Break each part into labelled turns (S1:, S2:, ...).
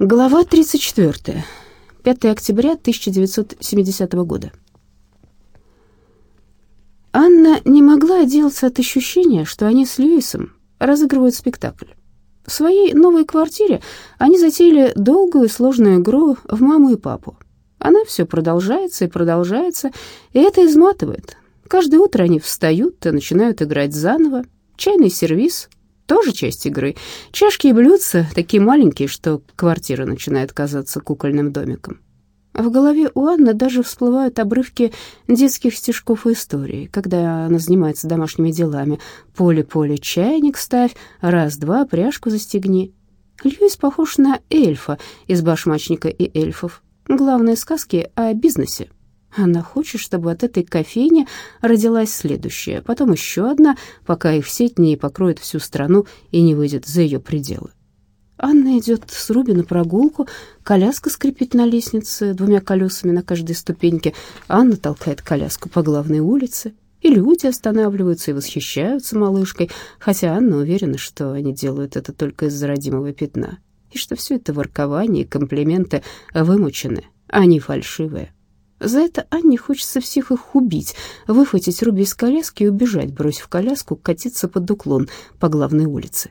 S1: Глава 34. 5 октября 1970 года. Анна не могла отделаться от ощущения, что они с Льюисом разыгрывают спектакль. В своей новой квартире они затеяли долгую и сложную игру в маму и папу. Она все продолжается и продолжается, и это изматывает. Каждое утро они встают и начинают играть заново. Чайный сервиз, тоже часть игры. Чашки и блюдца такие маленькие, что квартира начинает казаться кукольным домиком. В голове у Анны даже всплывают обрывки детских стишков и историй, когда она занимается домашними делами. «Поле-поле, чайник ставь, раз-два, пряжку застегни». Льюис похож на эльфа из «Башмачника и эльфов». Главные сказки о бизнесе. Она хочет, чтобы от этой кофейни родилась следующая, потом еще одна, пока их сеть не покроет всю страну и не выйдет за ее пределы. Анна идет с Руби на прогулку, коляска скрипит на лестнице двумя колесами на каждой ступеньке. Анна толкает коляску по главной улице, и люди останавливаются и восхищаются малышкой, хотя Анна уверена, что они делают это только из-за родимого пятна, и что все это воркование и комплименты вымучены, а не фальшивые. За это Анне хочется всех их убить, выхватить Руби из коляски и убежать, бросив коляску, катиться под уклон по главной улице.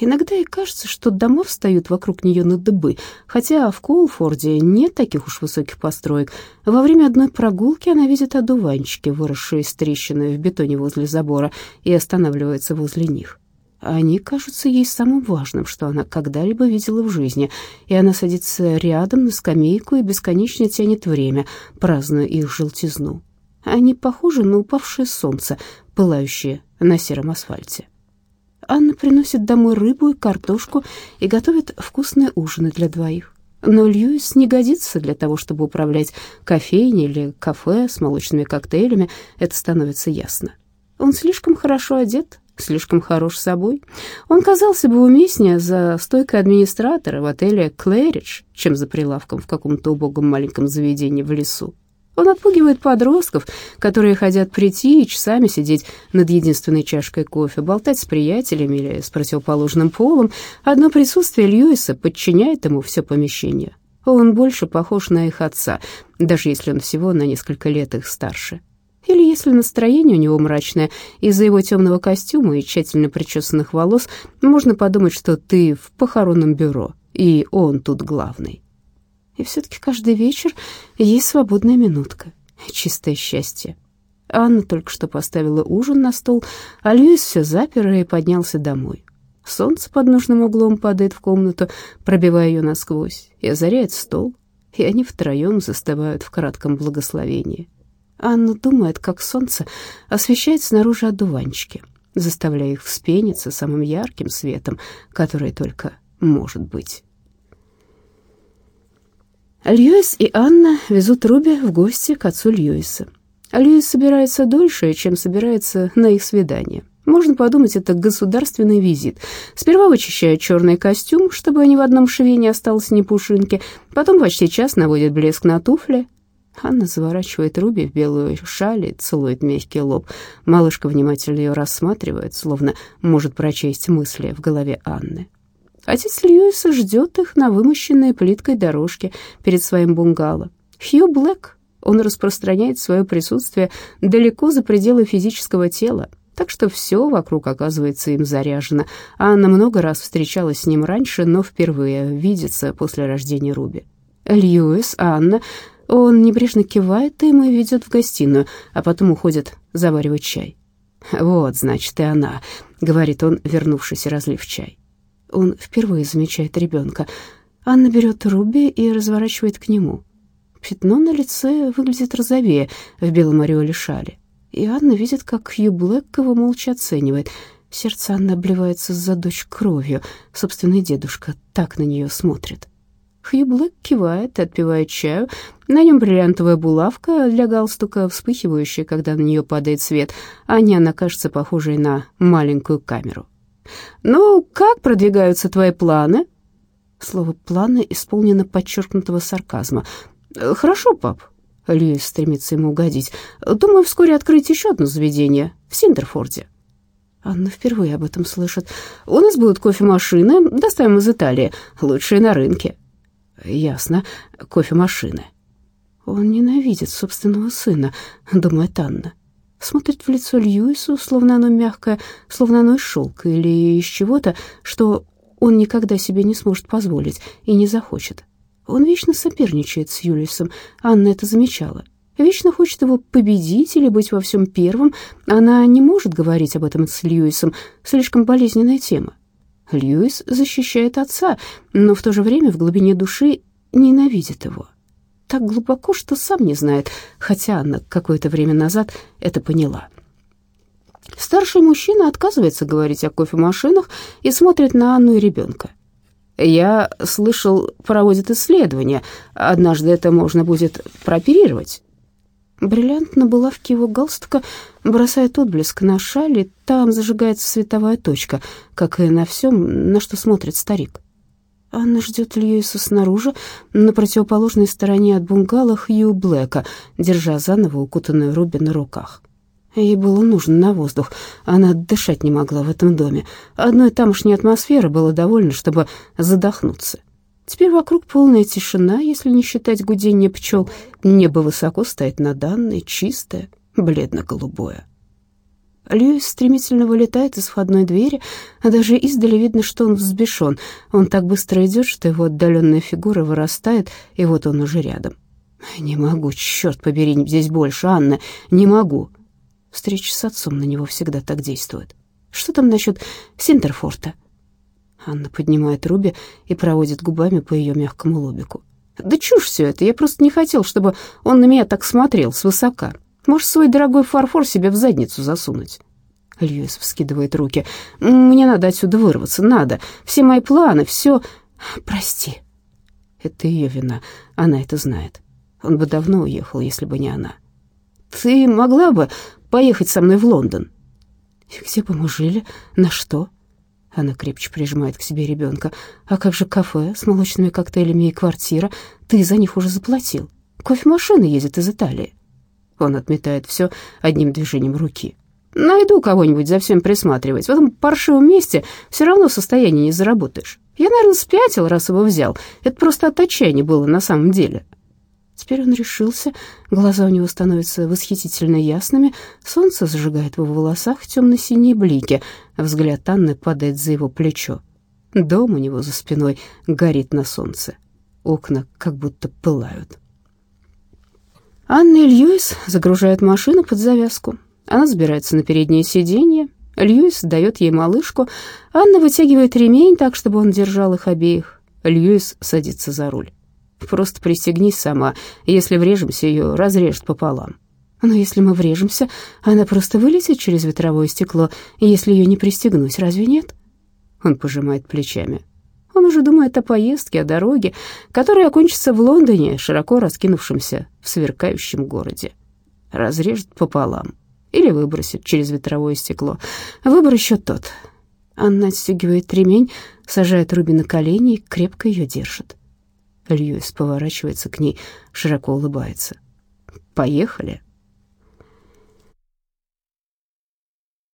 S1: Иногда ей кажется, что дома встают вокруг нее на дыбы, хотя в Коулфорде нет таких уж высоких построек. Во время одной прогулки она видит одуванчики, выросшие из трещины в бетоне возле забора, и останавливается возле них. Они кажутся ей самым важным, что она когда-либо видела в жизни, и она садится рядом на скамейку и бесконечно тянет время, празднуя их желтизну. Они похожи на упавшее солнце, пылающее на сером асфальте. Анна приносит домой рыбу и картошку и готовит вкусные ужины для двоих. Но Льюис не годится для того, чтобы управлять кофейней или кафе с молочными коктейлями, это становится ясно. Он слишком хорошо одет, слишком хорош собой. Он казался бы уместнее за стойкой администратора в отеле «Клэридж», чем за прилавком в каком-то убогом маленьком заведении в лесу. Он отпугивает подростков, которые хотят прийти и часами сидеть над единственной чашкой кофе, болтать с приятелями или с противоположным полом. Одно присутствие Льюиса подчиняет ему все помещение. Он больше похож на их отца, даже если он всего на несколько лет их старше. Или если настроение у него мрачное, из-за его темного костюма и тщательно причесанных волос, можно подумать, что ты в похоронном бюро, и он тут главный. И все-таки каждый вечер есть свободная минутка. Чистое счастье. Анна только что поставила ужин на стол, а Льюис все запер и поднялся домой. Солнце под нужным углом падает в комнату, пробивая ее насквозь, и озаряет стол, и они втроем застывают в кратком благословении. Анна думает, как солнце освещает снаружи одуванчики, заставляя их вспениться самым ярким светом, который только может быть. Льюис и Анна везут Руби в гости к отцу Льюиса. Льюис собирается дольше, чем собирается на их свидание. Можно подумать, это государственный визит. Сперва вычищают черный костюм, чтобы ни в одном шве не осталось ни пушинки, потом почти час наводят блеск на туфли. Анна заворачивает Руби в белую шаль и целует мягкий лоб. Малышка внимательно ее рассматривает, словно может прочесть мысли в голове Анны. Отец Льюиса ждет их на вымощенной плиткой дорожке перед своим бунгало. Хью Блэк, он распространяет свое присутствие далеко за пределы физического тела, так что все вокруг оказывается им заряжено. Анна много раз встречалась с ним раньше, но впервые видится после рождения Руби. Льюис, Анна, он небрежно кивает им и ведет в гостиную, а потом уходит заваривать чай. «Вот, значит, и она», — говорит он, вернувшись и разлив чай. Он впервые замечает ребенка. Анна берет Руби и разворачивает к нему. Пятно на лице выглядит розовее в белом ореоле шали. И Анна видит, как Хью Блэк его молча оценивает. Сердце Анны обливается за дочь кровью. Собственный дедушка так на нее смотрит. Хью Блэк кивает отпивает чаю. На нем бриллиантовая булавка для галстука, вспыхивающая, когда на нее падает свет. Аня, она кажется похожей на маленькую камеру. «Ну, как продвигаются твои планы?» Слово «планы» исполнено подчеркнутого сарказма. «Хорошо, пап», — Льюис стремится ему угодить. «Думаю, вскоре открыть еще одно заведение в Синдерфорде». Анна впервые об этом слышит. «У нас будут кофемашины, доставим из Италии, лучшие на рынке». Ясно, кофемашины. Он ненавидит собственного сына, думает Анна. Смотрит в лицо Льюису, словно оно мягкое, словно оно из шелка или из чего-то, что он никогда себе не сможет позволить и не захочет. Он вечно соперничает с Юлисом, Анна это замечала. Вечно хочет его победить или быть во всем первым. Она не может говорить об этом с Льюисом, слишком болезненная тема. Льюис защищает отца, но в то же время в глубине души ненавидит его. Так глубоко, что сам не знает, хотя Анна какое-то время назад это поняла. Старший мужчина отказывается говорить о кофемашинах и смотрит на Анну и ребенка. «Я слышал, проводят исследования. Однажды это можно будет прооперировать». Бриллиант на булавке его галстука бросает отблеск на шаль, там зажигается световая точка, как и на всем, на что смотрит старик. Анна ждет Льюиса снаружи, на противоположной стороне от бунгало Хью Блэка, держа заново укутанную Руби на руках. Ей было нужно на воздух, она дышать не могла в этом доме. Одной тамошней атмосферы было довольно, чтобы задохнуться. Теперь вокруг полная тишина, если не считать гудения пчел. Небо высоко стоит над Анной, чистое, бледно-голубое. Льюис стремительно вылетает из входной двери, а даже издали видно, что он взбешен. Он так быстро идет, что его отдаленная фигура вырастает, и вот он уже рядом. «Не могу, черт побери, здесь больше, Анна, не могу». Встреча с отцом на него всегда так действует. Что там насчет Синтерфорта? Анна поднимает Руби и проводит губами по ее мягкому лобику. «Да чушь все это, я просто не хотел, чтобы он на меня так смотрел свысока. Можешь свой дорогой фарфор себе в задницу засунуть». Льюис вскидывает руки. «Мне надо отсюда вырваться, надо. Все мои планы, все...» «Прости». Это ее вина, она это знает. Он бы давно уехал, если бы не она. «Ты могла бы поехать со мной в Лондон?» «Где бы мы жили? На что?» Она крепче прижимает к себе ребенка. «А как же кафе с молочными коктейлями и квартира? Ты за них уже заплатил. Кофемашина едет из Италии». Он отметает все одним движением руки. «Найду кого-нибудь за всем присматривать. В этом паршивом месте все равно состояние не заработаешь. Я, наверное, спятил, раз его взял. Это просто от отчаяния было на самом деле». Теперь он решился, глаза у него становятся восхитительно ясными, солнце зажигает в его волосах темно-синие блики, взгляд Анны падает за его плечо. Дом у него за спиной горит на солнце, окна как будто пылают. Анна и Льюис загружают машину под завязку. Она забирается на переднее сиденье, Льюис дает ей малышку, Анна вытягивает ремень так, чтобы он держал их обеих. Льюис садится за руль. Просто пристегнись сама. Если врежемся, ее разрежет пополам. Но если мы врежемся, она просто вылетит через ветровое стекло, если ее не пристегнуть, разве нет? Он пожимает плечами. Он уже думает о поездке, о дороге, которая окончится в Лондоне, широко раскинувшемся в сверкающем городе. Разрежет пополам или выбросит через ветровое стекло. Выбор еще тот. Анна отстегивает ремень, сажает Руби на колени и крепко ее держит. Льюис поворачивается к ней, широко улыбается. «Поехали».